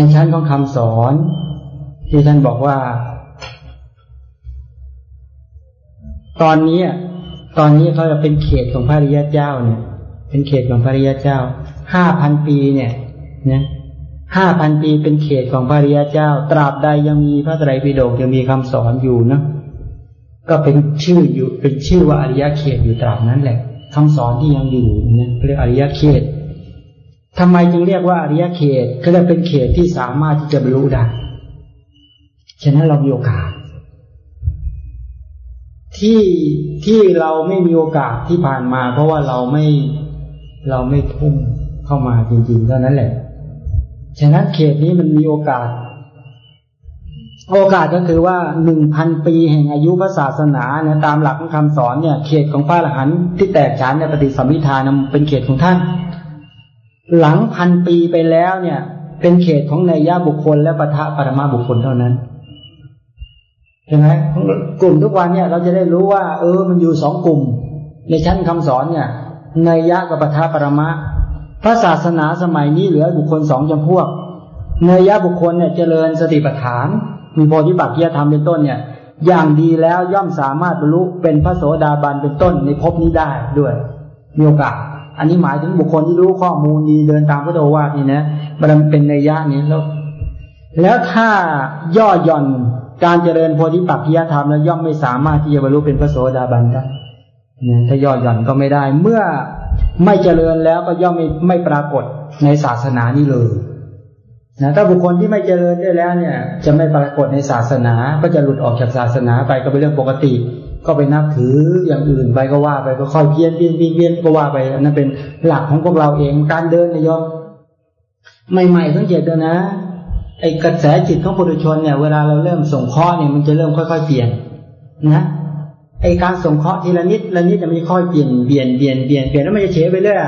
ในชั้นของคำสอน ที่ท่านบอกว่า ตอนนี้ตอนนี้เขาจะเป็นเขตของพระริยเจ้าเนี่ย เป็นเขตของพระริยเจ้าห้าพันปีเนี่ยนะห้าพันปีเป็นเขตของพระริยเจ้า ตราบใดยังมีพระไตรปิฎกยังมีคำสอนอยู่นะก็เป็นชื่ออยู่เป็นชื่อว่าอริยเขตอยู่ตราบนั้นแหละคำสอนที่ยังอยู่เนี่ยเรียกอริยเขต ทำไมจึงเรียกว่าอริยเขตก็จะเป็นเขตที่สามารถที่จะบรรลุได้ ฉะนั้นเรามีโอกาส ที่ที่เราไม่มีโอกาสที่ผ่านมา เพราะว่าเราไม่เราไม่ทุ่มเข้ามาจริงๆเท่านั้นแหละ ฉะนั้นเขตนี้มันมีโอกาส โอกาสก็คือว่าหนึ่งพันปีแห่งอายุพระศาสนาเนี่ยตามหลักของคำสอนเนี่ย เขตของพระอรหันต์ที่แตกฉานในปฏิสัมพิธานเป็นเขตของท่าน หลังพันปีไปแล้วเนี่ย เป็นเขตของนายยะบุคคล และปะทะปรมาบุคคลเท่านั้นใช่ไหมกลุ่มทุกวันเนี่ย เราจะได้รู้ว่า เออ มันอยู่สองกลุ่ม ในชั้นคำสอนเนี่ยนยยะกับปะทะปรมาพระศาสนาสมัยนี้เหลือบุคคลสองจำพวกเนยยะบุคคลเนี่ยเจริญสติปัฏฐาน มีโพธิปักขียธรรมเป็นต้นเนี่ย อย่างดีแล้วย่อมสามารถบรรลุเป็นพระโสดาบันเป็นต้นในภพนี้ได้ด้วยมีโอกาส อันนี้หมายถึงบุคคลที่รู้ข้อมูลดีเดินตามพระโอวาทนี่นะมันเป็นในยะนี้แล้ว แล้วถ้าย่อหย่อนการเจริญโพธิปักขียธรรมแล้วย่อมไม่สามารถที่จะบรรลุเป็นพระโสดาบันได้ถ้าย่อหย่อนก็ไม่ได้ เมื่อไม่เจริญแล้วก็ย่อมไม่ไม่ปรากฏในศาสนานี้เลยนะถ้าบุคคลที่ไม่เจริญได้แล้วเนี่ย จะไม่ปรากฏในศาสนา ก็จะหลุดออกจากศาสนาไปก็เป็นเรื่องปกติ ก็ไปนับถืออย่างอื่นไปก็ว่าไปก็ค่อยเพี้ยนเพี้ยนเพี้ยนเพี้ยนก็ว่าไปอันนั้นเป็นหลักของพวกเราเองการเดินนายยมใหม่ๆสังเกตดูนะไอกระแสจิตของปุถุชนเนี่ย เวลาเราเริ่มส่งข้อเนี่ยมันจะเริ่มค่อยๆเปลี่ยนนะไอการส่งเคราะห์ทีละนิดละนิดจะมีค่อยเปลี่ยนเปลี่ยนเปลี่ยนเปลี่ยนเปลี่ยนแล้วมันจะเฉไปเรื่อย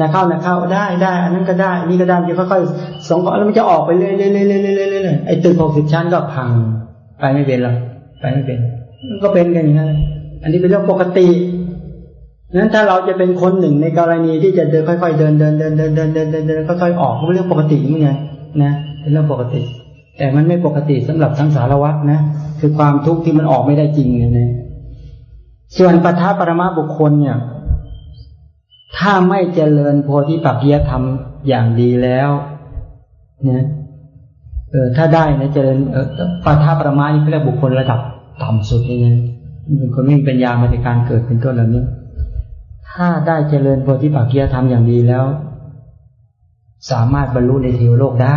นะเข้านะเข้าได้ได้ อันนั้นก็ได้อันนี้ก็ได้มันจะค่อยๆส่งเคราะห์แล้วมันจะออกไปเรื่อยเรื่อยเรื่อยเรื่อยเรื่อยไอตึกหกสิบชั้นก็พัง ไปไม่เป็นหรอกไปไม่เป็น มันก็เป็นกันอย่างนั้นอันนี้เป็นเรื่องปกตินั้นถ้าเราจะเป็นคนหนึ่งในกรณีที่จะเดินค่อยๆเดินเดินเดินเดินเดินเดินเดินเดินค่อยๆออกก็เป็นเรื่องปกติมั้งไงนะเป็นเรื่องปกติ แต่มันไม่ปกติสำหรับทั้งสารวัตรนะคือความทุกข์ที่มันออกไม่ได้จริงเนี่ยนะส่วนปัทภปรมาบุคคลเนี่ย ถ้าไม่เจริญโพธิปักจียธรรมอย่างดีแล้วเนี่ยเออถ้าได้นะเจริญปัทภปรมานี่เรียกบุคคลระดับ ต่ำสุดเลยนะเป็นคนไม่มีปัญญามาในการเกิดเป็นต้นเหล่านี้ ถ้าได้เจริญโพธิปักจียธรรมอย่างดีแล้ว สามารถบรรลุในเทวโลกได้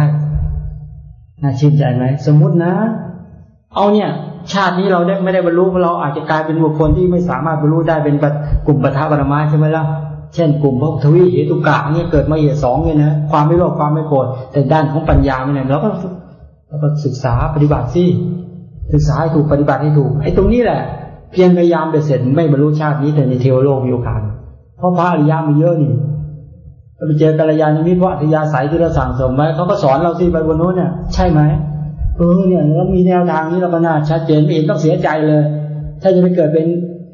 น่าชื่นใจไหม สมมุตินะ เอาเนี่ย ชาตินี้เราได้ไม่ได้บรรลุเราอาจจะกลายเป็นบุคคลที่ไม่สามารถบรรลุได้เป็นกลุ่มปทัปรมาใช่ไหมล่ะ เช่น กลุ่มพวกทวีเหตุกะเนี่ยเกิดมาเหตุสองเนี่ยนะ ความไม่โลภความไม่โกรธแต่ด้านของปัญญาเนี่ยเราก็เราก็ศึกษาปฏิบัติสิ ศึกษาให้ถูกปฏิบัติให้ถูกไอ้ตรงนี้แหละ เพียงพยายามไปเสร็จไม่บรรลุชาตินี้แต่ในเทวโลกมีโอกาสเพราะพระอริยามีเยอะนี่เราไปเจอกัลยาณมิตรพราะอัธยาศัยที่เราสั่งสมไว้เขาก็สอนเราสิไปบนโน้นเนี่ยใช่ไหมเออเนี่ยเรามีแนวทางนี้เราก็น่าชัดเจนไม่เห็นต้องเสียใจเลย ถ้าจะไปเกิดเป็น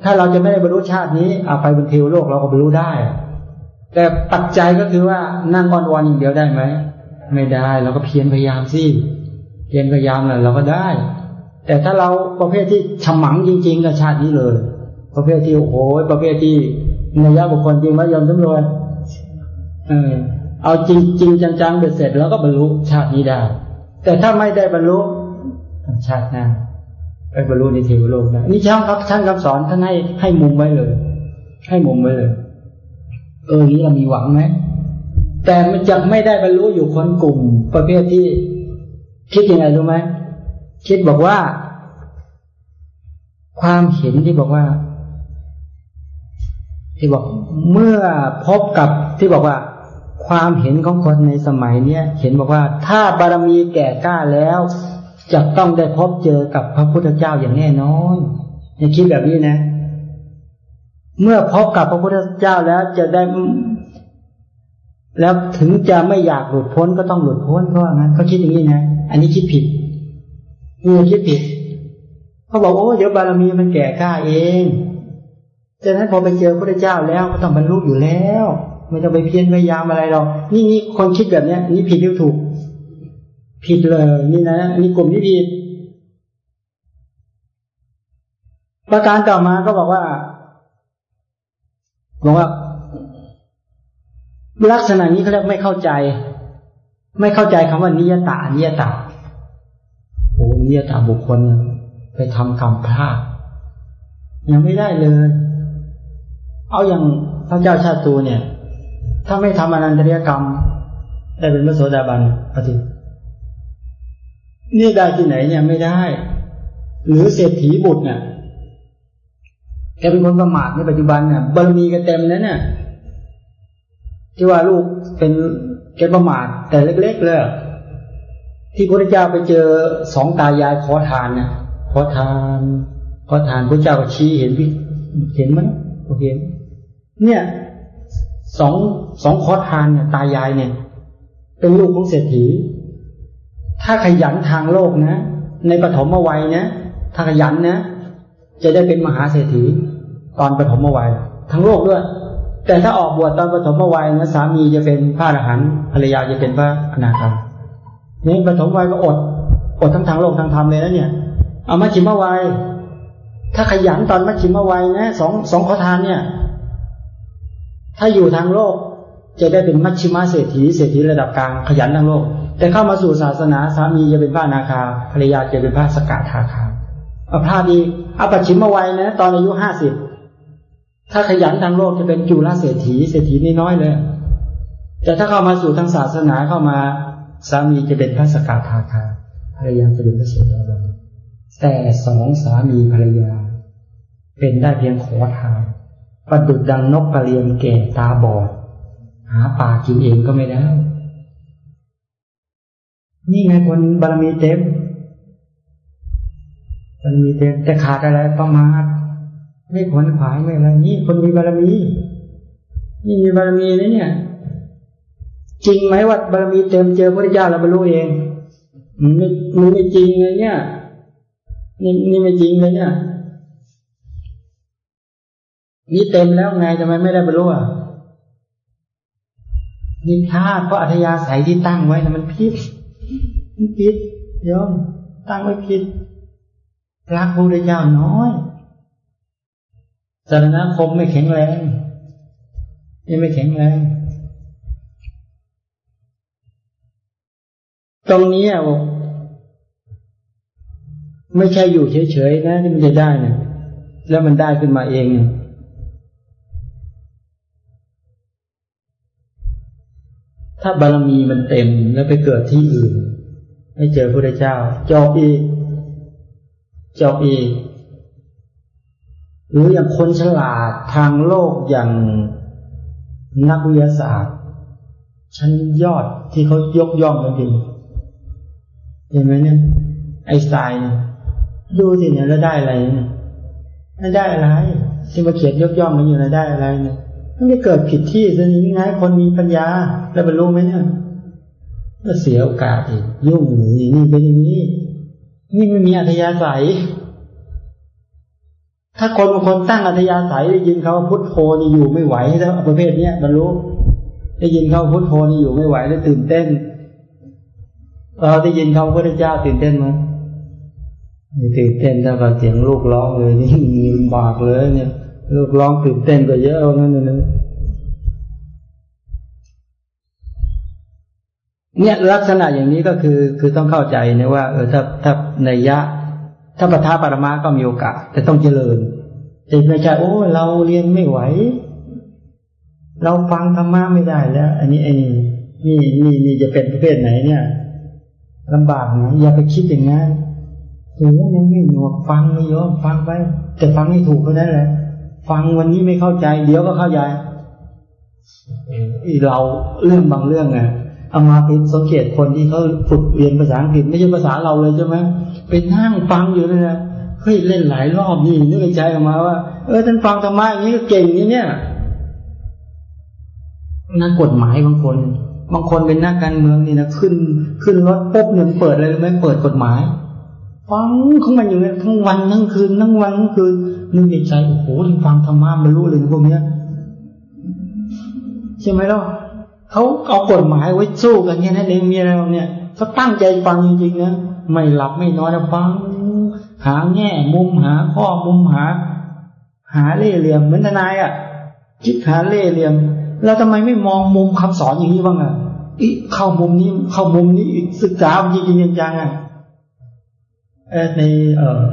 ถ้าเราจะไม่ได้บรรลุชาตินี้เอาไปบนเทวโลกเราก็บรรลุได้ แต่ปัจจัยก็คือว่านั่งวันวันอย่างเดียวได้ไหมไม่ได้เราก็เพียรพยายามสิเพียรพยายามแหละเราก็ได้ แต่ถ้าเราประเภทที่ฉมังจริง ๆกับชาตินี้เลย ประเภทที่โอ้โหประเภทที่นยะบุคคลจริงไม่ยอมสำรวจเออเอาจริงจริงจังๆเบ็ดเสร็จแล้วก็บรรลุชาตินี้ได้ แต่ถ้าไม่ได้บรรลุชาติหน้าไปบรรลุในเทวโลกนะนี่ช่างครับช่างคำสอนท่านให้ให้มุมไว้เลย ให้มุมไว้เลย เออนี้เรามีหวังไหมแต่มันจะไม่ได้บรรลุอยู่คนกลุ่ม ประเภทที่คิดยังไงรู้ไหม คิดบอกว่า ความเห็นที่บอกว่า ที่บอกเมื่อพบกับที่บอกว่า ความเห็นของคนในสมัยเนี้ยเห็นบอกว่า ถ้าบารมีแก่กล้าแล้วจะต้องได้พบเจอกับพระพุทธเจ้าอย่างแน่นอนอย่าคิดแบบนี้นะ เมื่อพบกับพระพุทธเจ้าแล้วจะได้ แล้วถึงจะไม่อยากหลุดพ้นก็ต้องหลุดพ้นเพราะงั้นเขาคิดอย่างนี้นะ อันนี้คิดผิด นี่คิดผิดเขาบอกโอ้เดี๋ยวบารมีมันแก่กล้าเองดังนั้นพอไปเจอพระเจ้าแล้วก็ต้องบรรลุอยู่แล้วไม่ต้องไปเพียรพยายามอะไรหรอกนี่นี่คนคิดแบบเนี้ย นี่ผิดหรือถูก ผิดเลยนี่นะนี่กลุ่มที่ผิดประการต่อมาก็บอกว่าบอกว่า ลักษณะนี้เขาเรียกไม่เข้าใจ ไม่เข้าใจคำว่านิยตานิยตา โอ้เนิยตาบุคคลไปทำกรรมพลาดยังไม่ได้เลย เอาอย่างพระเจ้าชาตูเนี่ย ถ้าไม่ทำอนันตริยกรรม ได้เป็นพระโสดาบันปฏินี่ได้ที่ไหนเนี่ยไม่ได้ หรือเศรษฐีบุตรเนี่ยแกเป็นคนประมาทในปัจจุบันเนี่ยบารมีก็เต็มแล้วเนี่ยที่ว่าลูกเป็นแกประมาทแต่เล็ก ๆ เลย ที่พระเจ้าไปเจอสองตายายขอทานเนี่ยขอทานขอทานพระเจ้าก็ชี้เห็นพี่เห็นมั้ยโอเคเนี่ยสองสองขอทานเนี่ยตายายเนี่ย เป็นลูกของเศรษฐี ถ้าขยันทางโลกนะ ในปฐมวัยนะถ้าขยันนะ จะได้เป็นมหาเศรษฐี ตอนปฐมวัย ทั้งโลกด้วย แต่ถ้าออกบวชตอนปฐมวัยนะสามีจะเป็นพระอรหันต์ภรรยาจะเป็นพระอนาคาม นี่ปฐมวัยก็อด อดทั้งทางโลกทางธรรมเลยนะเนี่ย เอามาชิมวัยถ้าขยันตอนมัชชิมวัยนะสองสองขอทานเนี่ย ถ้าอยู่ทางโลก จะได้เป็นมัชชิมาเศรษฐีเศรษฐีระดับกลางขยันทางโลก แต่เข้ามาสู่ศาสนาสามีจะเป็นพระนาคาภรรยาจะเป็นพระสกทาคาเอาพระดีเอาปัจฉิมวัยนะตอนอายุห้าสิบถ้าขยันทางโลกจะเป็นจุลเศรษฐีเศรษฐีนี่น้อยเลย แต่ถ้าเข้ามาสู่ทางศาสนาเข้ามา สามีจะเป็นพระสกทาคาภรรยาจะเป็นพระโสดาบันแต่สองสามีภรรยา เป็นได้เพียงขอทานประดุดดังนกกระเรียนแก่ตาบอด หาปลากินเองก็ไม่ได้ นี่ไงคนบารมีเต็มบารมีเต็มแต่ขาดอะไรประมาทไม่ขวนขวายไม่อะไรนี่คนมีบารมี นี่มีบารมีนะเนี่ย จริงไหมว่าบารมีเต็มเจอพระเจ้าเราบรรลุเองมันไม่มันไม่จริงเลยเนี่ยนี่นี่ไม่จริงเลยเนี่ยนี่เต็มแล้วไงทำไมไม่ได้บรรลุอะนี่ท่าเพราะอัธยาศัยที่ตั้งไว้นะมันผิดมันผิดยอมตั้งไว้ผิดรักพระพุทธเจ้าน้อยสารณคมไม่แข็งแรงนี่ไม่แข็งแรง ตรงนี้อะไม่ใช่อยู่เฉยๆนะที่มันจะได้นะแล้วมันได้ขึ้นมาเองถ้าบารมีมันเต็มแล้วไปเกิดที่อื่น ไม่เจอพระเจ้าจบอีกจบอีกหรืออย่างคนฉลาดทางโลกอย่างนักวิทยาศาสตร์ ชั้นยอดที่เขายกย่องกันจริง เห็นไหมเนี่ย ไอสไตน์ดูสิเนี่ยแล้วได้อะไรเนี่ยไม่ได้อะไรที่มาเขียนยกย่องมันอยู่นะได้อะไรเนี่ยมันไม่เกิดผิดที่ซะนี้ไงคนมีปัญญา แล้วบรรลุไหมเนี่ยก็เสียโอกาสอีกยุ่งนี่นี่เป็นอย่างนี้ นี่ไม่มีอัธยาศัย ถ้าคนบางคนตั้งอัธยาศัยได้ยินเขาพุทโธนี่อยู่ไม่ไหวแล้วประเภทเนี้ยบรรลุได้ยินเขาพุทโธนี่อยู่ไม่ไหวแล้วตื่นเต้น เราได้ยินเขาพระเจ้าตื่นเต้นไหมตื่นเต้นถ้ากับเสียงลูกร้องเลยนี่ลำบากเลยเนี่ย ลูกร้องตื่นเต้นก็เยอะเอางั้นเลยเนี่ยลักษณะอย่างนี้ก็คือคือต้องเข้าใจนะว่าเออถ้าถ้าในยะ ถ้าปทาปรมาก็มีโอกาส แต่ต้องเจริญแต่ไม่ใช่โอ้ เราเรียนไม่ไหว เราฟังธรรมะไม่ได้แล้ว อันนี้ไอ้นี่นี่นี่จะเป็นประเภทไหนเนี่ย ลำบากนะอย่าไปคิดอย่างนั้นหูยังไม่หนวกฟังไม่ยอมฟังไปแต่ฟังให้ถูกก็ได้แหละ ฟังวันนี้ไม่เข้าใจ เดี๋ยวก็เข้าใจเราเรื่องบางเรื่องไงเอามาเป็นสังเกตคนที่เขาฝึกเรียนภาษาอังกฤษไม่ใช่ภาษาเราเลยใช่ไหมไปนั่งฟังอยู่เลยนะเฮ้ยเล่นหลายรอบนี่นึกในใจออกมาว่า เออท่านฟังธรรมะอย่างนี้ก็เก่งนี่เนี่ยนักกฎหมายบางคน บางคนเป็นนักการเมืองนี่นะขึ้น ขึ้นรถปุ๊บเนี่ยเปิดอะไรไหมเปิดกฎหมายฟังของมันอยู่เนี่ยทั้งวันทั้งคืนทั้งวันทั้งคืนนึกในใจโอ้โหที่ฟังธรรมะมันรู้เลยพวกเนี้ยใช่ไหมล่ะเขาเอากฎหมายไว้สู้กันเนี่ยนเองมีอะไรเนี่ยโทก็ตั้งใจฟังจริงๆนะไม่หลับไม่นอนนะฟัง หาแง่มุมหาข้อมุมหา หาเล่เหลี่ยมเหมือนทนายอะคิดหาเล่เหลี่ยม แล้วทำไมไม่มองมุมคำสอนอย่างนี้บ้างอะเข้ามุมนี้ เข้ามุมนี้ศึกษาจริงจริงจังอะในเออ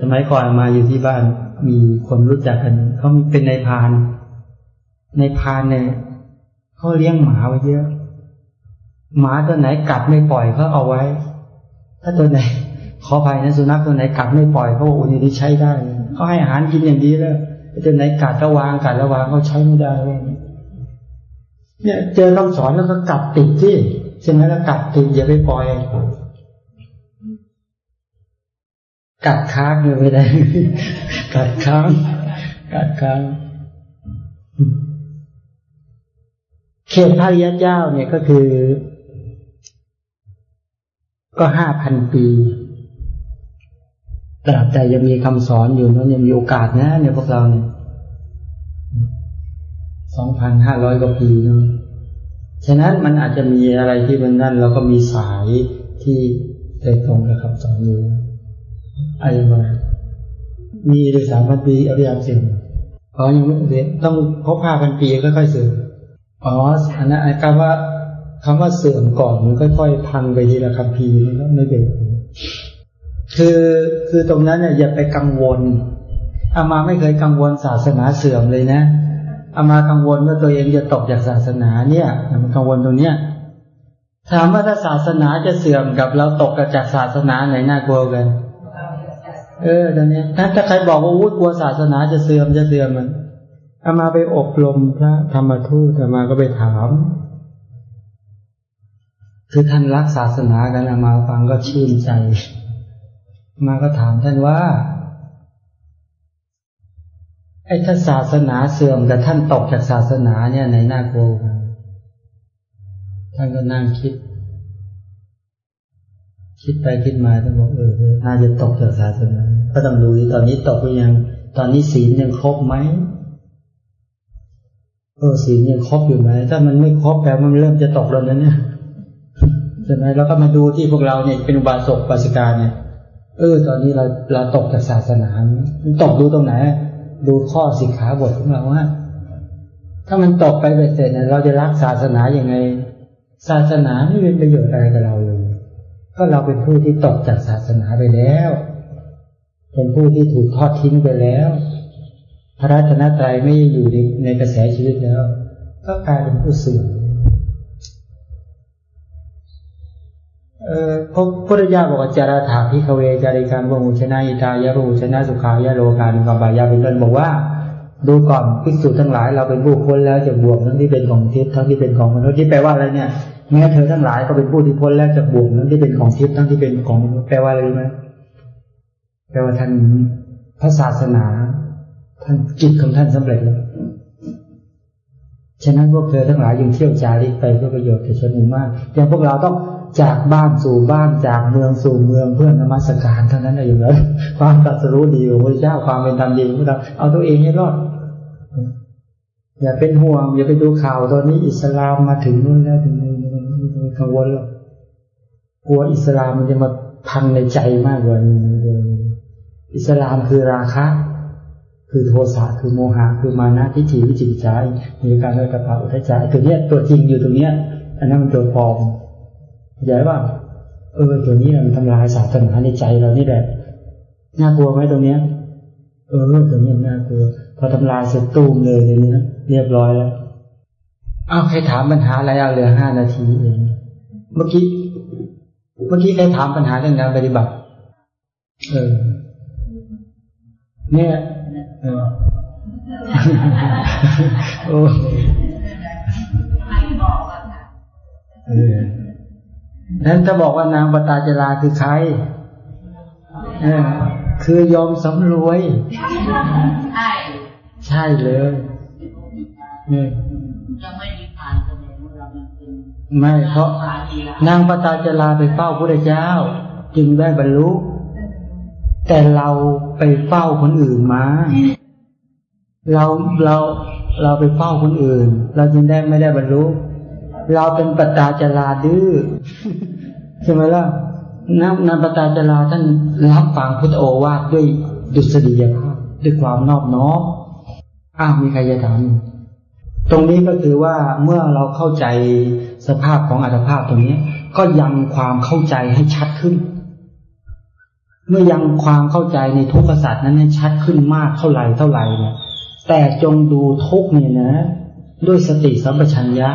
สมัยก่อนมาอยู่ที่บ้าน มีคนรู้จักกันเขามีเป็นนายพาน ในพานเนี่ยเขาเลี้ยงหมาไว้เยอะหมาตัวไหนกัดไม่ปล่อยเขาเอาไว้ ถ้าตัวไหนขอภัยนะสุนัขตัวไหนกัดไม่ปล่อยเขาบอกอันนี้ใช้ได้เขาให้อาหารกินอย่างดีแล้ว ตัวไหนกัดก็วางกัดแล้วางเขาใช้ไม่ได้เลยเนี่ยเจอคำสอนแล้วก็กัดติดที่ใช่ไหมแล้วกัดติดอย่าไปปล่อยกัดค้างเลยไม่ได้กัดค้างกัดค้างเขตพระริยเจ้าเนี่ยก็คือ ก็ห้าพันปี ตราบใดยังมีคำสอนอยู่นั้นยังมีโอกาสนะเนี่ยพวกเราเนี่ยสองพันห้าร้อยกว่าปีเนาะฉะนั้นมันอาจจะมีอะไรที่มันนั่นเราก็มีสายที่เดตรงกับคำสอนอยู่อะไรมามีเลยสามพันปีอริยเสื่อมอ๋อยังไม่เสร็จต้องพบห้าพันปีค่อยๆเสื่อมอ๋ออันนั้นคำว่าคำว่าเสื่อมก่อนมันค่อย ๆ พังไปทีละคำพีแล้วไม่เป็น คือคือตรงนั้นเนี่ยอย่าไปกังวลอามาไม่เคยกังวลศาสนาเสื่อมเลยนะอามากังวลว่าตัวเองจะตกจากศาสนาเนี่ยมันกังวลตรงเนี้ยถามว่าถ้าศาสนาจะเสื่อมกับเราตกจากศาสนาไหนน่ากลัวกัน เออตอนนี้ถ้าถ้าใครบอกว่าวุฒิกลัวศาสนาจะเสื่อมจะเสื่อมมันอามาไปอบรมพระธรรมทูตอามาก็ไปถาม คือท่านรักศาสนากันอามาฟังก็ชื่นใจ มาก็ถามท่านว่า ไอ้ถ้าศาสนาเสื่อมกับท่านตกจากศาสนาเนี่ยในน่ากลัวท่านก็นั่งคิด คิดไปคิดมาท่านบอกเออน่าจะตกจากศาสนา ก็ต้องดูตอนนี้ตกไปยัง ตอนนี้ศีลยังครบไหมเออศีลยังครบอยู่ไหมถ้ามันไม่ครบแปลว่ามันเริ่มจะตกแล้วนั้นเนี่ยใช่ไหมแล้วก็มาดูที่พวกเราเนี่ยเป็นอุบาสกปาสิกาเนี่ย เออ ตอนนี้เราเราตกจากศาสนามันตกดูตรงไหน ดูข้อสิกขาบทของเราว่าถ้ามันตกไปเสร็จเนี่ยเราจะรักศาสนาอย่างไง ศาสนาไม่เป็นประโยชน์อะไรกับเราเลย ก็เราเป็นผู้ที่ตกจากศาสนาไปแล้ว เป็นผู้ที่ถูกทอดทิ้งไปแล้ว พระราชนตรัยไม่อยู่ในในกระแสชีวิตแล้ว ก็กลายเป็นผู้เสื่อม พระพุทธเจ้าบอกว่าจาราถาพิคเวจาริการวงุชนะอิตายารูชนะสุขายาโลกานุกับบายาเป็นต้นบอกว่า ดูก่อนภิกษุทั้งหลาย เราเป็นผู้พ้นแล้วจะบวกทั้งที่เป็นของทิพย์ทั้งที่เป็นของมนุษย์ที่แปลว่าอะไรเนี่ยแม้เธอทั้งหลายก็เป็นผู้ที่พ้นแล้วจากบ่วงนั้นที่เป็นของทิพย์ทั้งที่เป็นของแปลว่าอะไรไหมแปลว่าท่านพระศาสนา ท่านจิตของท่านสำเร็จแล้วฉะนั้นพวกเธอทั้งหลายยังเที่ยวจาริกไปเพื่อประโยชน์แก่ชนหมู่มากอย่างพวกเราต้อง จากบ้านสู่บ้านจากเมืองสู่เมืองเพื่อนมัสการเท่านั้นเองเลยความตรัสรู้ดีของพระเจ้าความเป็นธรรมดีของเราเอาตัวเองให้รอด อย่าเป็นห่วง อย่าไปดูข่าวตอนนี้อิสลามมาถึงนู่นแล้วถึงนี่กังวลหรอกกลัวอิสลามมันจะมาพังในใจมากกว่านี้อิสลามคือราคะ คือโทสะคือโมหะคือมานะทิฏฐิวิจิตใจมีการเลิกกระเพาอุทจารตัวเนี้ยตัวจริงอยู่ตรงเนี้ยอันนั้นมันตัวปลอม ใหญ่ว่าเออตัวนี้มันทำลายศาสนาในใจเรานี่แหละน่ากลัวไหมตรงเนี้ย เออตัวนี้น่ากลัว พอทำลายเสร็จตู้มเลยเลยนี้เรียบร้อยแล้วอ้าวใครถามปัญหาอะไรเอาเหลือห้านาทีเองเมื่อกี้เมื่อกี้ใครถามปัญหาเรื่องการปฏิบัติ เออ เนี่ยเออโอ้เออ นั้นถ้าบอกว่านางปตาจราคือใครคือยอมสำรวย ใช่ ใช่เลยนี่ยไม่เพราะนางปตาจลาไปเฝ้าพระเจ้า จึงได้บรรลุ แต่เราไปเฝ้าคนอื่นมา เราเราเราไปเฝ้าคนอื่น เราจึงได้ไม่ได้บรรลุ เราเป็นปตาจลาดื้อใช่ไหมล่ะนักนันปตาจลาท่านรับฟังพุทธโอวาทด้วยดุษฎียภาพด้วยความนอบน้อมอ้าวมีใครจะถามตรงนี้ก็คือว่าเมื่อเราเข้าใจสภาพของอัตภาพตรงนี้ ก็ยังความเข้าใจให้ชัดขึ้น เมื่อยังความเข้าใจในทุกขสัตว์นั้นให้ชัดขึ้นมากเท่าไหร่เท่าไหร่เนี่ยแต่จงดูทุกเนี่ยนะ ด้วยสติสัมปชัญญะ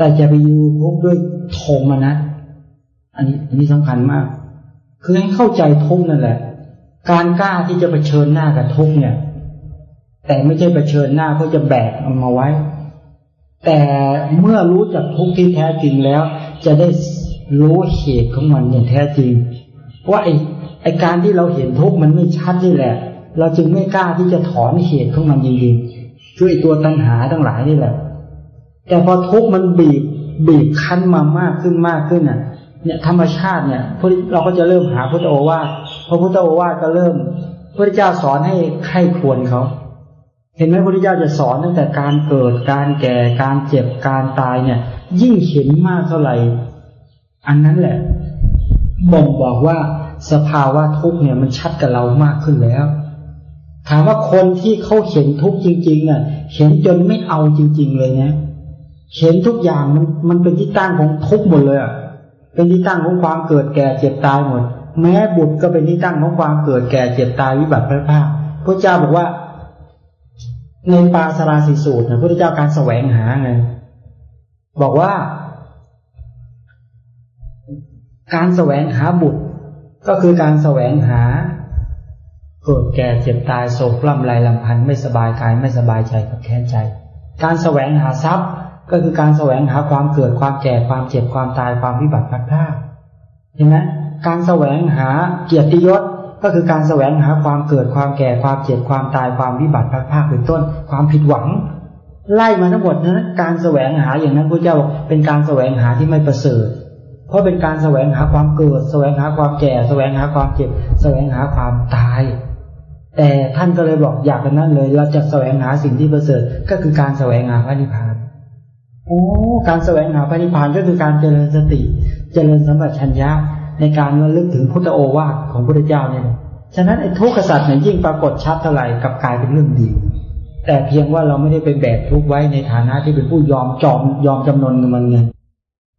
แต่จะไปอยูทุกด้วยโทมนะ อันนี้อันนี้สำคัญมาก คือให้เข้าใจทุกนั่นแหละ การกล้าที่จะะเผชิญหน้ากับทุกเนี่ย แต่ไม่ใช่เผชิญหน้าเพื่อจะแบกมันมาไว้ แต่เมื่อรู้จักทุกที่แท้จริงแล้ว จะได้รู้เหตุของมันอย่างแท้จริง ว่าไอ้ไอ้การที่เราเห็นทุกมันไม่ชัดนี่แหละ เราจึงไม่กล้าที่จะถอนเหตุของมันจริงๆคือไอตัวตัณหาทั้งหลายนี่แหละ แต่พอทุกมันบีบบีบคั้นมามากขึ้นมากขึ้นอะ เนี่ยธรรมชาติเนี่ยเราก็จะเริ่มหาพุทธโอวาทพอพุทธโอวาทก็เริ่มพระเจ้าสอนให้ใครควรเขาเห็นไหมพระพุทธเจ้าจะสอนตั้งแต่การเกิดการแก่การเจ็บการตายเนี่ย ยิ่งเห็นมากเท่าไหร่ อันนั้นแหละบ่งบอกว่าสภาวะทุกเนี่ยมันชัดกับเรามากขึ้นแล้ว ถามว่าคนที่เขาเห็นทุกจริงๆน่ะเห็นจนไม่เอาจริง ๆ เลยเนะ เห็นทุกอย่างมันมันเป็นที่ตั้งของทุกหมดเลยอะเป็นที่ตั้งของความเกิดแก่เจ็บตายหมด แม้บุตรก็เป็นที่ตั้งของความเกิดแก่เจ็บตายวิบัติพระภาคพระเจ้าบอกว่า ในปาสราสีสูตรนะพระเจ้าการแสวงหาไงบอกว่า การแสวงหาบุตร ก็คือการแสวงหา เกิดแก่เจ็บตายโศกล่ำไรลำพันธ์ไม่สบายกายไม่สบายใจกับแค้นใจ การแสวงหาทรัพย์ ก็คือการแสวงหาความเกิดความแก่ความเจ็บความตายความวิบัติพัดพลาดเห็นไหมการแสวงหาเกียรติยศก็คือการแสวงหาความเกิดความแก่ความเจ็บความตายความวิบัติพัดพลาดเป็นต้น ความผิดหวัง ไล่มาทั้งหมดนั้นการแสวงหาอย่างนั้นพระเจ้าเป็นการแสวงหาที่ไม่ประเสริฐเพราะเป็นการแสวงหาความเกิด แสวงหาความแก่ แสวงหาความเจ็บ แสวงหาความตาย แต่ท่านก็เลยบอกอยากกันนั้นเลย เราจะแสวงหาสิ่งที่ประเสริฐก็คือการแสวงหาพระนิพพาน โอ้การแสวงหาพระนิพพานก็คือการเจริญสติ เจริญสัมปชัญญะในการระลึกถึงพุทธโอวาทของพระพุทธเจ้าเนี่ยฉะนั้นไอ้ทุกข์สัตว์เนี่ยยิ่งปรากฏชัดเท่าไหร่กับกายเป็นเรื่องดี แต่เพียงว่าเราไม่ได้ไปแบกทุกข์ไว้ในฐานะที่เป็นผู้ยอมจอมยอมจำนนกับมันไง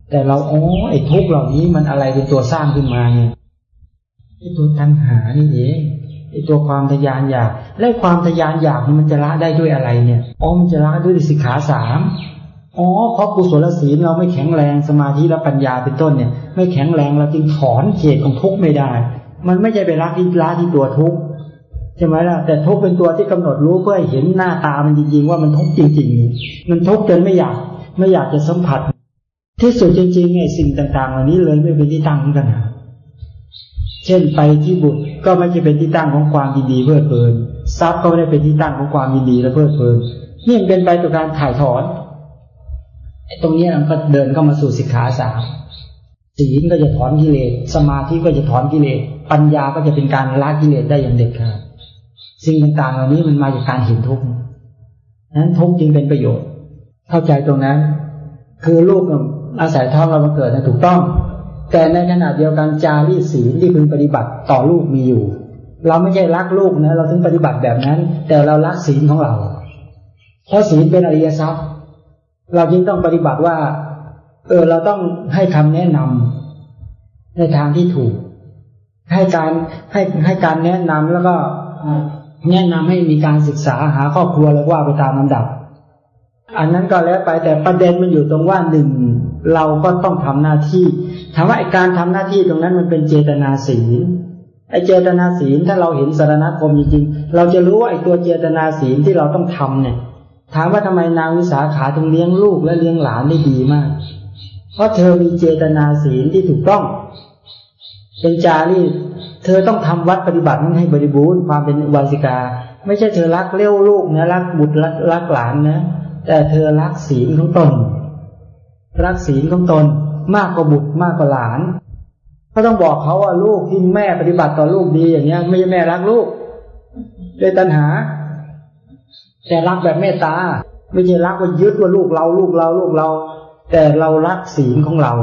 แต่เราโอ้ไอ้ทุกข์เหล่านี้มันอะไรเป็นตัวสร้างขึ้นมาเนี่ยไอ้ตัวตัณหานี่เองไอตัวความทยานอยาก และความทยานอยากมันจะละได้ด้วยอะไรเนี่ย อ๋อ มันจะละด้วยสิกขาสาม อ๋อเพราะกุศลศีลเราไม่แข็งแรงสมาธิและปัญญาเป็นต้นเนี่ย ไม่แข็งแรงเราจึงถอนเหตุของทุกข์ไม่ได้ มันไม่ใช่ไปละที่ละที่ตัวทุกข์ใช่ไหมล่ะแต่ทุกข์เป็นตัวที่กำหนดรู้เพื่อเห็นหน้าตามันจริงๆว่ามันทุกข์จริง ๆ มันทุกข์จนไม่อยากไม่อยากจะสัมผัส ที่สุดจริงๆไอ้สิ่งต่าง ๆ เหล่านี้เลยไม่เป็นที่ตั้งของปัญหาเช่นไปที่บุตรก็ไม่ใช่เป็นที่ตั้งของความยินดีเพลิดเพลินทรัพย์ก็ไม่ได้เป็นที่ตั้งของความยินดีและเพลิดเพลินนี่เป็นไปต่อการถ่ายถอน ตรงนี้มันก็เดินเข้ามาสู่สิกขาสามศีลก็จะถอนกิเลส สมาธิก็จะถอนกิเลส ปัญญาก็จะเป็นการละกิเลสได้อย่างเด็ดขาดสิ่งต่างๆเหล่านี้มันมาจากการเห็นทุกข์นั้นทุกข์จึงเป็นประโยชน์ เข้าใจตรงนั้น คือลูกอาศัยท้องเรามาเกิดนะถูกต้อง แต่ในขณะเดียวกันจารีศีลที่พึงปฏิบัติต่อลูกมีอยู่ เราไม่ใช่รักลูกนะ เราถึงปฏิบัติแบบนั้น แต่เรารักศีลของเรา เพราะศีลเป็นอริยทรัพย์ เราจึงต้องปฏิบัติว่า เออ เราต้องให้คำแนะนำในทางที่ถูก ให้การให้ให้การแนะนำแล้วก็แนะนำให้มีการศึกษาหาครอบครัวแล้วว่าไปตามลำดับ อันนั้นก็แล้วไปแต่ประเด็นมันอยู่ตรงว่าหนึ่งเราก็ต้องทำหน้าที่ถามว่าไอการทำหน้าที่ตรงนั้นมันเป็นเจตนาศีลไอเจตนาศีลถ้าเราเห็นสารณคมจริงๆเราจะรู้ว่าไอตัวเจตนาศีลที่เราต้องทำเนี่ย ถามว่าทำไมนางวิสาขาถึงเลี้ยงลูกและเลี้ยงหลานได้ดีมาก เพราะเธอมีเจตนาศีลที่ถูกต้อง เป็นจารีตเธอต้องทำวัดปฏิบัตินั้นให้บริบูรณ์ความเป็นวาสิกา ไม่ใช่เธอรักเลี้ยวลูกนะรักบุตรรักรักหลานนะแต่เธอรักศีลของตน รักศีลของตน มากกว่าบุตรมากกว่าหลานก็ต้องบอกเขาว่าลูกที่แม่ปฏิบัติต่อลูกดีอย่างเงี้ย ไม่ใช่แม่รักลูกด้วยตัณหา แต่รักแบบเมตตา ไม่ใช่รักว่ายึดว่าลูกเราลูกเราลูกเรา แต่เรารักศีลของเรา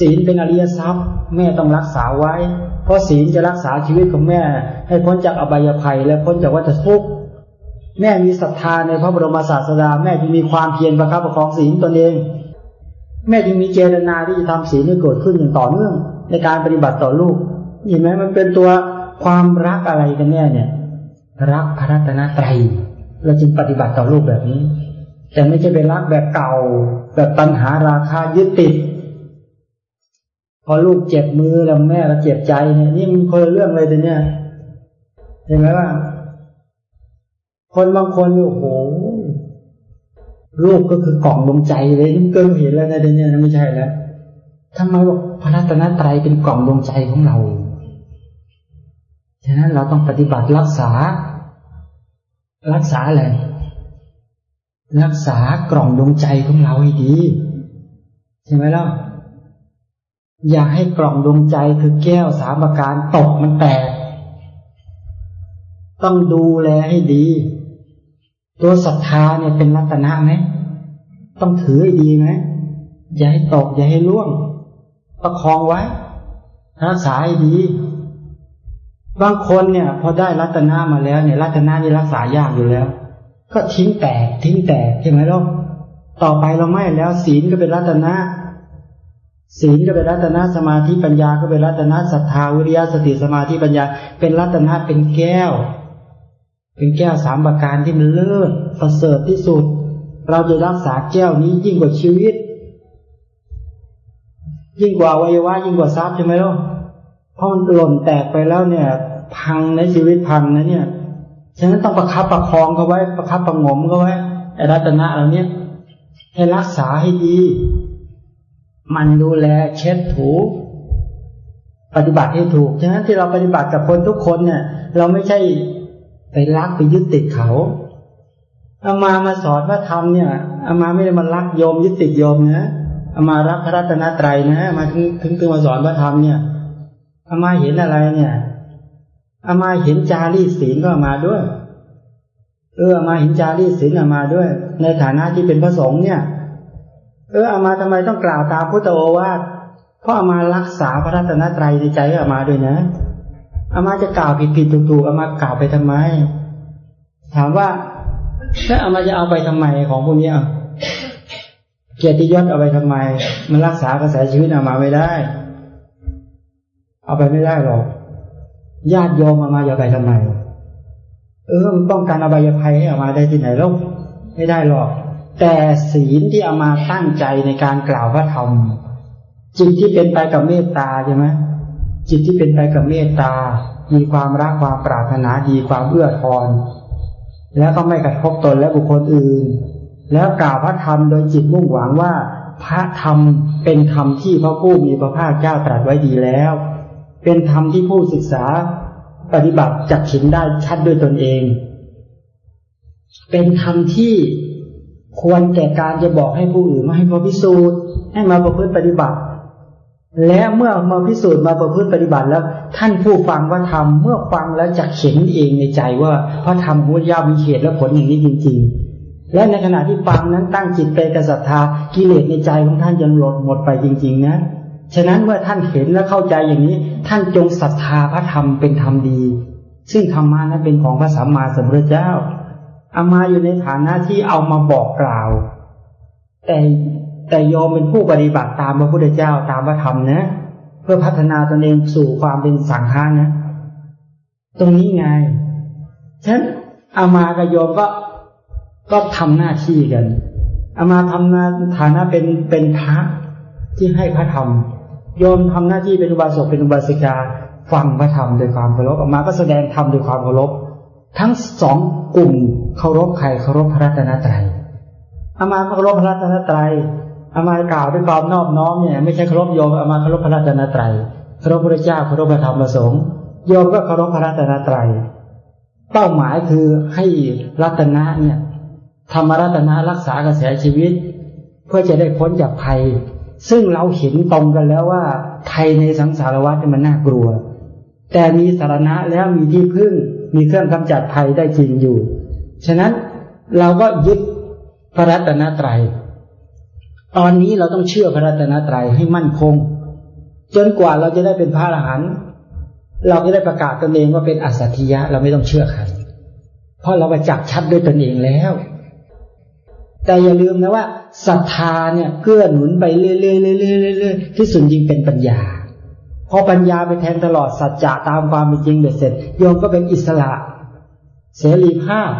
ศีลเป็นอริยทรัพย์ แม่ต้องรักษาไว้ เพราะศีลจะรักษาชีวิตของแม่ ให้พ้นจากอบายภัยและพ้นจากวัฏทุกข์แม่มีศรัทธาในพระบรมศาสดา แม่จึงมีความเพียรประคับประคองศีลตนเอง แม่จึงมีเจตนาที่จะทำศีลให้เกิดขึ้นอย่างต่อเนื่อง ในการปฏิบัติต่อลูกเห็นไหมมันเป็นตัวความรักอะไรกันแน่เนี่ย รักพระรัตนตรัย เราจึงปฏิบัติต่อลูกแบบนี้ แต่ไม่ใช่เป็นรักแบบเก่า แบบตัณหาราคายึดติด พอลูกเจ็บมือแล้วแม่เราเจ็บใจเนี่ยนี่มันคนเรื่องเลยแต่เนี่ยเห็นไหมว่า คนบางคนโอ้โหลูกก็คือกล่องดวงใจเลยนี่เกินเห็นแล้วนะเดี๋ยวนี้ไม่ใช่แล้วทำไมบอกพระรัตนตรัยเป็นกล่องดวงใจของเรา ฉะนั้นเราต้องปฏิบัติรักษา รักษาอะไร รักษากล่องดวงใจของเราให้ดี ใช่ไหมล่ะ อย่าให้กล่องดวงใจคือแก้วสามประการตกมันแตก ต้องดูแลให้ดี ตัวศรัทธาเนี่ยเป็นรัตนะไหม ต้องถือให้ดีไหม อย่าให้ตก อย่าให้ล่วง ประคองไว้ รักษาให้ดี บางคนเนี่ย พอได้รัตนามาแล้วเนี่ย รัตนานี่รักษายากอยู่แล้ว ก็ทิ้งแตกทิ้งแตกใช่ไหมล่ะต่อไปเราไม่แล้ว ศีลก็เป็นรัตนาศีลก็เป็นรัตนาสมาธิปัญญาก็เป็นรัตนาศรัทธาวิริยะสติสมาธิปัญญา เป็นรัตนาเป็นแก้ว เป็นแก้วสามประการที่มันเลิศประเสริฐที่สุด เราจะรักษาแก้วนี้ยิ่งกว่าชีวิต ยิ่งกว่าวัยวะยิ่งกว่าทรัพย์ใช่ไหมล่ะ ราะมันหล่นแตกไปแล้วเนี่ย พังในชีวิตพังนะเนี่ย ฉะนั้นต้องประคับประคองเขาไว้ ประคับประงมเขาไว้ไอรัตนะเหล่านี้ให้รักษาให้ดี มันดูแลเช็ดถูปฏิบัติให้ถูก ฉะนั้นที่เราปฏิบัติกับคนทุกคนเนี่ย เราไม่ใช่ไปรักไปยึดติดเขาเอามามาสอนว่าทำเนี่ยเอามาไม่ได้มารักโยมยึดติดโยมนะเอามารักพระรัตนตรัยนะมาถึงถึงถึงมาสอนว่าทำเนี่ย อามาเห็นอะไรเนี่ยอามาเห็นจารีศีลก็มาด้วย เอออามาเห็นจารีศีลอามาด้วย ในฐานะที่เป็นพระสงฆ์เนี่ย เอออามาทำไมต้องกล่าวตามพุทธโอวาทเพราะอามารักษาพระรัตนตรัยในใจอามาด้วยนะอามาจะกล่าวผิดผิดถูกถูกอามากล่าวไปทำไม ถามว่าถ้าอามาจะเอาไปทำไมของพวกนี้อะเกียรติยศเอาไปทำไม มันรักษากระแสชีวิตอามาไม่ได้ เอาไปไม่ได้หรอกญาติโยมมามาอย่าไปทำไมเออมันป้องกันอบายภัยให้ออกมาได้ที่ไหนแล้วไม่ได้หรอก แต่ศีลที่เอามาตั้งใจในการกล่าวพระธรรมจิตที่เป็นไปกับเมตตาใช่ไหมจิตที่เป็นไปกับเมตตา มีความรักความปรารถนาดีความเอื้อทอนแล้วก็ไม่กระทบตนและบุคคลอื่น แล้วกล่าวพระธรรมโดยจิตมุ่งหวังว่า พระธรรมเป็นธรรมที่พระผู้มีพระภาคเจ้าตรัสไว้ดีแล้ว เป็นธรรมที่ผู้ศึกษาปฏิบัติจักฉินได้ชัดด้วยตนเอง เป็นธรรมที่ควรแก่การจะบอกให้ผู้อื่นมาให้มาพิสูจน์ ให้มาประพฤติปฏิบัติ และเมื่อมาพิสูจน์มาประพฤติปฏิบัติแล้ว ท่านผู้ฟังว่าธรรมเมื่อฟังแล้วจะเข็นเองในใจว่าพระธรรมพุทธยามีเหตุและผลอย่างนี้จริง ๆ และในขณะที่ฟังนั้นตั้งจิตเป็นกศรัทธากิเลสในใจของท่านจะหลดหมดไปจริง ๆ นะ ฉะนั้นเมื่อท่านเห็นและเข้าใจอย่างนี้ ท่านจงศรัทธาพระธรรมเป็นธรรมดี ซึ่งธรรมานั้นเป็นของพระสัมมาสัมพุทธเจ้าเอามาอยู่ในฐานะที่เอามาบอกกล่าว แต่แต่ยอมเป็นผู้ปฏิบัติตามพระพุทธเจ้าตามพระธรรมนะ เพื่อพัฒนาตนเองสู่ความเป็นสังฆานะ ตรงนี้ไงฉะนั้นอามากับโยมก็ก็ทำหน้าที่กันอามาทำหน้าฐานะเป็นเป็นพระที่ให้พระธรรม โยมทำหน้าที่เป็นอุบาสกเป็นอุบาสิกาฟังพระธรรมโดยความเคารพออกมาก็แสดงธรรมโดยความเคารพทั้งสองกลุ่มเคารพใครเคารพพระรัตนตรัยอามาเคารพพระรัตนตรัยอามากล่าวด้วยความนอบน้อมเนี่ยไม่ใช่เคารพโยมอามาเคารพพระรัตนตรัยเคารพพระเจ้าเคารพพระธรรมประสงค์โยมก็เคารพพระรัตนตรัยเป้าหมายคือให้รัตนะเนี่ยธรรมรัตนะรักษากระแสชีวิต เพื่อจะได้พ้นจากภัย ซึ่งเราเห็นตรงกันแล้วว่าภัยในสังสารวัฏมันน่ากลัว แต่มีสารณะแล้วมีที่พึ่ง มีเครื่องกำจัดภัยได้จริงอยู่ ฉะนั้นเราก็ยึดพระรัตนตรัย ตอนนี้เราต้องเชื่อพระรัตนตรัยให้มั่นคง จนกว่าเราจะได้เป็นพระอรหันต์เราจะได้ประกาศตนเองว่าเป็นอัสัตยะ เราไม่ต้องเชื่อใครเพราะเราประจักษ์ชัดด้วยตนเองแล้ว แต่อย่าลืมนะว่า ศรัทธาเนี่ยเกื้อหนุนไปเรื่อยๆเรื่อยๆที่สุดจริงเป็นปัญญา พอปัญญาไปแทงตลอดสัจจะตามความเป็นจริงเบ็ดเสร็จโยมก็เป็นอิสระ เสรีภาพ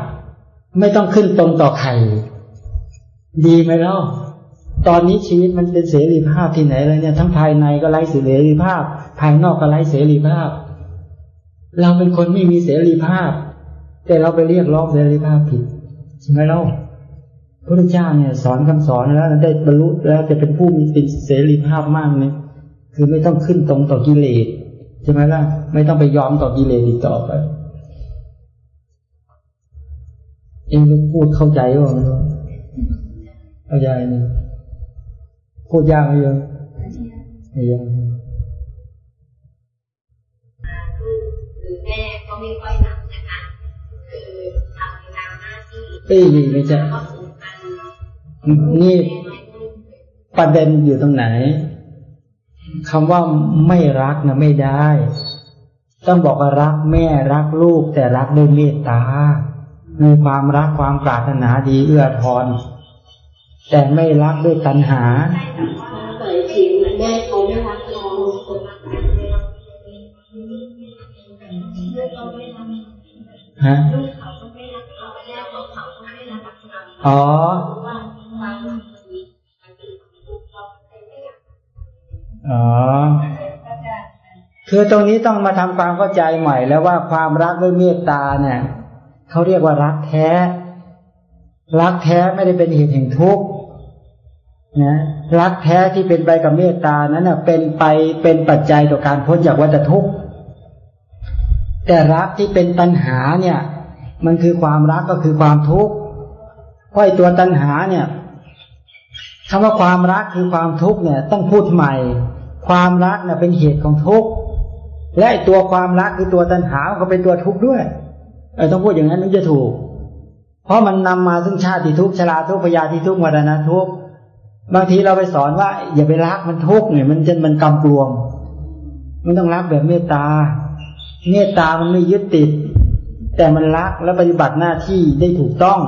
ไม่ต้องขึ้นตรงต่อใครดีไหมเล่าตอนนี้ชีวิตมันเป็นเสรีภาพที่ไหนเลยเนี่ยทั้งภายในก็ไร้เสรีภาพ ภายนอกก็ไร้เสรีภาพ เราเป็นคนไม่มีเสรีภาพ แต่เราไปเรียกร้องเสรีภาพผิดใช่ไหมเล่า พระเจ้าเนี่ยสอนคำสอนแล้วได้บรรลุแล้วจะเป็นผู้มีเสรีภาพมากเลยคือไม่ต้องขึ้นตรงต่อกิเลสใช่ไหมล่ะ ไม่ต้องไปยอมต่อกิเลสอีกต่อไป เองพูดเข้าใจว่าเข้าใจนี่พูดยากไหมโยมไม่ยากคือแม่ก็ไม่ค่อยนับนะคะคือทำตามหน้าที่เอ้ยไม่ใช่ นี่ประเด็นอยู่ตรงไหนคำว่าไม่รักนะไม่ได้ ต้องบอกว่ารักแม่รักลูก แต่รักด้วยเมตตา มีความรักความปรารถนาดีเอื้อทอนแต่ไม่รักด้วยตัณหาเปิดเสียงแม่เขาไม่รักเราฮะอ๋อ อ๋อคือตรงนี้ต้องมาทำความเข้าใจใหม่แล้วว่าความรักด้วยเมตตาเนี่ยเขาเรียกว่ารักแท้ รักแท้ไม่ได้เป็นเหตุแห่งทุกข์นะรักแท้ที่เป็นไปกับเมตตานั้นเป็นไปเป็นปัจจัยต่อการพ้นจากวัฏทุกข์แต่รักที่เป็นตัณหาเนี่ย มันคือความรักก็คือความทุกข์เพราะตัวตัณหาเนี่ย คำว่าความรักคือความทุกข์เนี่ย ต้องพูดใหม่ ความรักเนี่ยเป็นเหตุของทุกข์และตัวความรักคือตัวตัณหาก็เป็นตัวทุกข์ด้วยเออต้องพูดอย่างนั้นถึงจะถูก เพราะมันนำมาซึ่งชาติทุกข์ชราทุกข์พยาธิทุกข์มรณะทุกข์บางทีเราไปสอนว่า อย่าไปรักมันทุกข์เนี่ยมันจะมันกำกลวงมันต้องรักแบบเมตตา เมตตามันไม่ยึดติด แต่มันรักและปฏิบัติหน้าที่ได้ถูกต้อง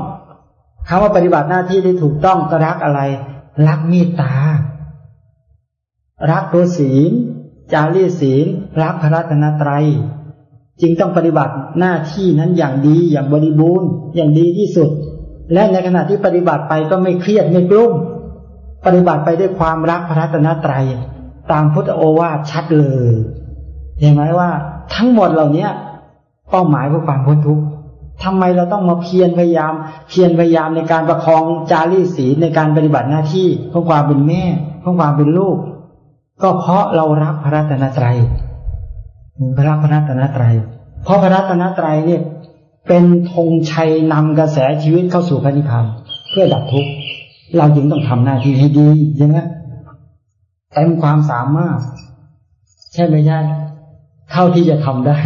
คำว่าปฏิบัติหน้าที่ได้ถูกต้องก็รักอะไร รักเมตตา รักตัวศีล จารีศีล รักพระรัตนตรัย จึงต้องปฏิบัติหน้าที่นั้นอย่างดีอย่างบริบูรณ์ อย่างดีที่สุด และในขณะที่ปฏิบัติไปก็ไม่เครียดไม่กลุ้มปฏิบัติไปด้วยความรักพระรัตนตรัย ตามพุทธโอวาทชัดเลย เห็นไหมว่า ทั้งหมดเหล่านี้เป้าหมายเพื่อความพ้นทุกข์ ทำไมเราต้องมาเพียรพยายาม เพียรพยายามในการประคองจารีศีลในการปฏิบัติหน้าที่เพื่อความเป็นแม่เพื่อความเป็นลูก ก็เพราะเรารักพระรัตนตรัยระรักพระรัตนตรัย เพราะพระรัตนตรัยเนี่ยเป็นธงชัยนำกระแสชีวิตเข้าสู่พระนิพพานเพื่อดับทุกข์เราจึงต้องทำหน้าที่ให้ดีใช่ไหมเต็มความสามารถ ใช่ไหมใช่เท่าที่จะทำได้